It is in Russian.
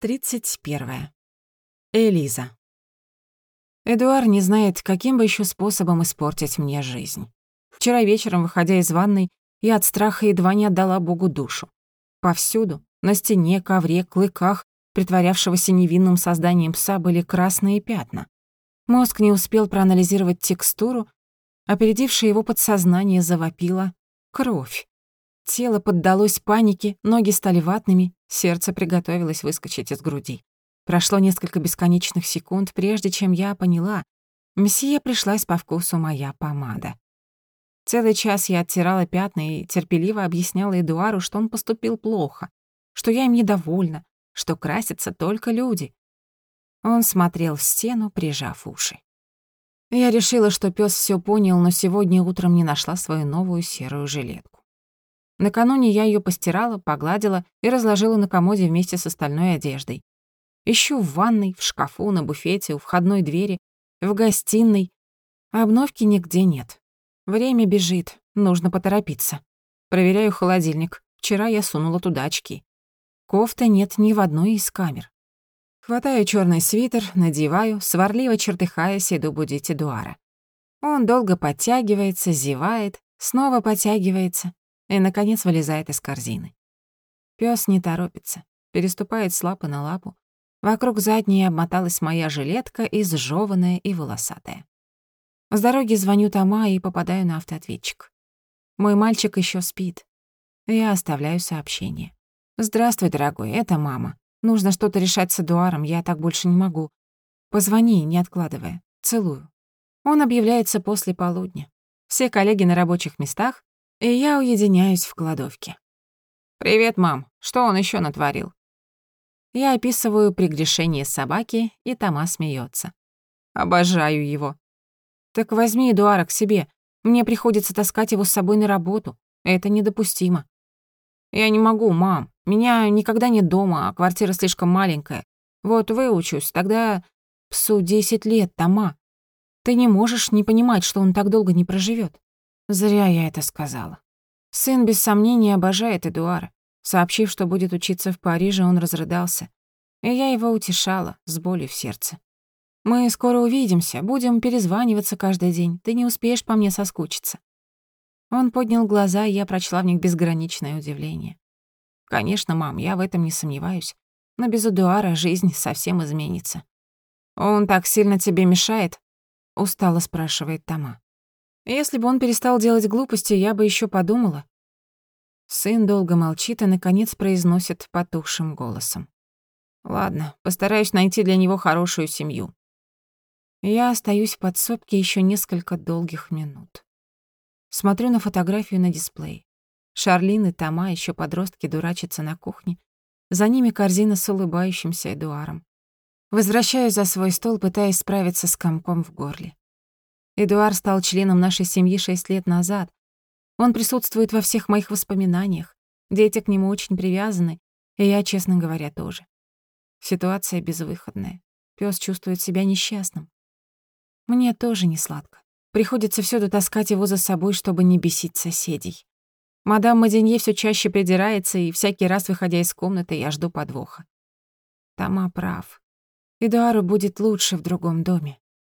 31. Элиза. Эдуард не знает, каким бы еще способом испортить мне жизнь. Вчера вечером, выходя из ванной, я от страха едва не отдала Богу душу. Повсюду, на стене, ковре, клыках, притворявшегося невинным созданием пса, были красные пятна. Мозг не успел проанализировать текстуру, опередившее его подсознание завопило кровь. Тело поддалось панике, ноги стали ватными, Сердце приготовилось выскочить из груди. Прошло несколько бесконечных секунд, прежде чем я поняла, месье пришлась по вкусу моя помада. Целый час я оттирала пятна и терпеливо объясняла Эдуару, что он поступил плохо, что я им недовольна, что красятся только люди. Он смотрел в стену, прижав уши. Я решила, что пес все понял, но сегодня утром не нашла свою новую серую жилетку. Накануне я ее постирала, погладила и разложила на комоде вместе с остальной одеждой. Ищу в ванной, в шкафу, на буфете, у входной двери, в гостиной. Обновки нигде нет. Время бежит, нужно поторопиться. Проверяю холодильник. Вчера я сунула туда очки. Кофты нет ни в одной из камер. Хватаю черный свитер, надеваю, сварливо чертыхаясь, иду будить Эдуара. Он долго подтягивается, зевает, снова подтягивается и, наконец, вылезает из корзины. Пёс не торопится, переступает с лапы на лапу. Вокруг задней обмоталась моя жилетка, изжёванная и волосатая. С дороги звоню Тома и попадаю на автоответчик. Мой мальчик ещё спит. Я оставляю сообщение. «Здравствуй, дорогой, это мама. Нужно что-то решать с Эдуаром, я так больше не могу. Позвони, не откладывая. Целую». Он объявляется после полудня. Все коллеги на рабочих местах, и я уединяюсь в кладовке. «Привет, мам. Что он еще натворил?» Я описываю прегрешение собаки, и Тома смеется. Обожаю его. «Так возьми Эдуара к себе. Мне приходится таскать его с собой на работу. Это недопустимо». «Я не могу, мам. Меня никогда нет дома, а квартира слишком маленькая. Вот выучусь, тогда псу 10 лет, Тома. Ты не можешь не понимать, что он так долго не проживет. Зря я это сказала. Сын без сомнения обожает Эдуара. Сообщив, что будет учиться в Париже, он разрыдался. И я его утешала, с болью в сердце. «Мы скоро увидимся, будем перезваниваться каждый день. Ты не успеешь по мне соскучиться». Он поднял глаза, и я прочла в них безграничное удивление. «Конечно, мам, я в этом не сомневаюсь. Но без Эдуара жизнь совсем изменится». «Он так сильно тебе мешает?» — устало спрашивает Тома. Если бы он перестал делать глупости, я бы еще подумала. Сын долго молчит и, наконец, произносит потухшим голосом. Ладно, постараюсь найти для него хорошую семью. Я остаюсь в подсобке еще несколько долгих минут. Смотрю на фотографию на дисплее. Шарлин и Тома, еще подростки, дурачатся на кухне. За ними корзина с улыбающимся Эдуаром. Возвращаюсь за свой стол, пытаясь справиться с комком в горле. Эдуард стал членом нашей семьи шесть лет назад. Он присутствует во всех моих воспоминаниях. Дети к нему очень привязаны, и я, честно говоря, тоже. Ситуация безвыходная. Пёс чувствует себя несчастным. Мне тоже не сладко. Приходится всюду таскать его за собой, чтобы не бесить соседей. Мадам Маденье все чаще придирается, и всякий раз, выходя из комнаты, я жду подвоха. Тома прав. Эдуару будет лучше в другом доме.